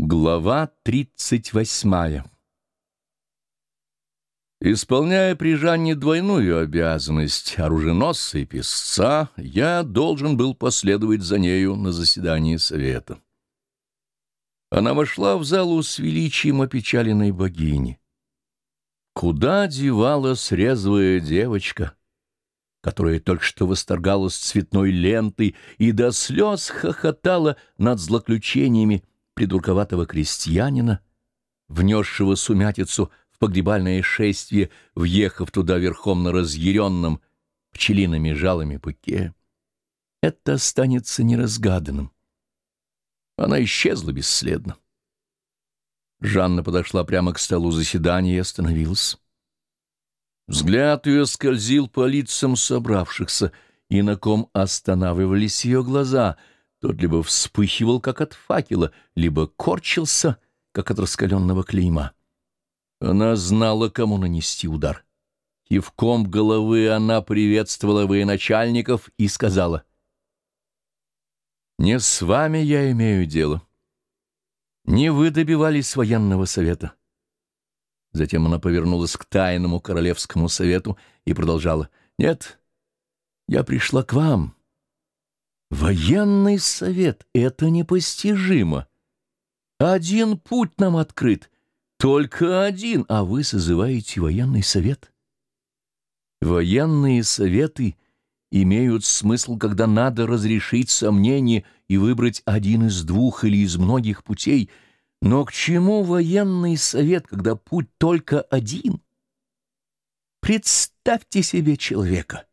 Глава тридцать восьмая Исполняя при Жанне двойную обязанность оруженосца и писца, я должен был последовать за нею на заседание совета. Она вошла в залу с величием опечаленной богини. Куда девалась резвая девочка, которая только что восторгалась цветной лентой и до слез хохотала над злоключениями придурковатого крестьянина, внесшего сумятицу в погребальное шествие, въехав туда верхом на разъяренном пчелиными жалами быке. Это останется неразгаданным. Она исчезла бесследно. Жанна подошла прямо к столу заседания и остановилась. Взгляд ее скользил по лицам собравшихся, и на ком останавливались ее глаза — тот либо вспыхивал, как от факела, либо корчился, как от раскаленного клейма. Она знала, кому нанести удар. Кивком головы она приветствовала военачальников и сказала, «Не с вами я имею дело. Не вы добивались военного совета». Затем она повернулась к тайному королевскому совету и продолжала, «Нет, я пришла к вам». Военный совет — это непостижимо. Один путь нам открыт, только один, а вы созываете военный совет. Военные советы имеют смысл, когда надо разрешить сомнения и выбрать один из двух или из многих путей, но к чему военный совет, когда путь только один? Представьте себе человека,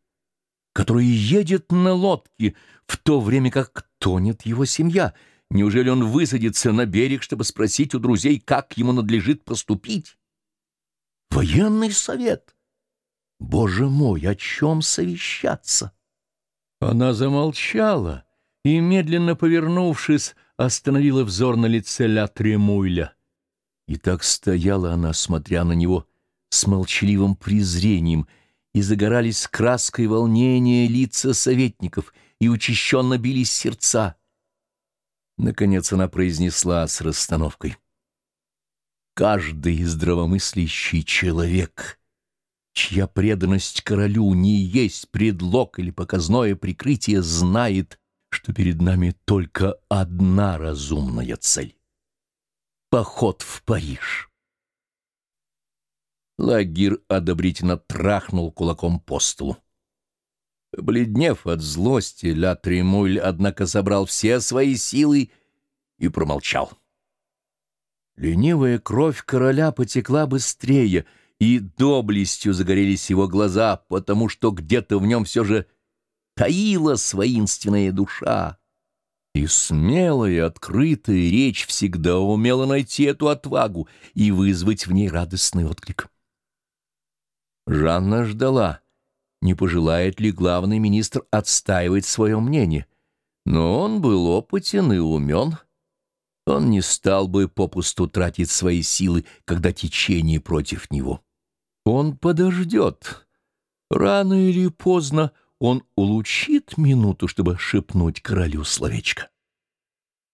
который едет на лодке, в то время как тонет его семья. Неужели он высадится на берег, чтобы спросить у друзей, как ему надлежит поступить? Военный совет! Боже мой, о чем совещаться? Она замолчала и, медленно повернувшись, остановила взор на лице Ля Тремуйля. И так стояла она, смотря на него с молчаливым презрением — и загорались краской волнения лица советников, и учащенно бились сердца. Наконец она произнесла с расстановкой. «Каждый здравомыслящий человек, чья преданность королю не есть предлог или показное прикрытие, знает, что перед нами только одна разумная цель — поход в Париж». Лагир одобрительно трахнул кулаком по столу. Бледнев от злости, Ля Тремуль, однако, собрал все свои силы и промолчал. Ленивая кровь короля потекла быстрее, и доблестью загорелись его глаза, потому что где-то в нем все же таилась воинственная душа. И смелая, открытая речь всегда умела найти эту отвагу и вызвать в ней радостный отклик. Жанна ждала, не пожелает ли главный министр отстаивать свое мнение. Но он был опытен и умен. Он не стал бы попусту тратить свои силы, когда течение против него. Он подождет. Рано или поздно он улучит минуту, чтобы шепнуть королю словечко.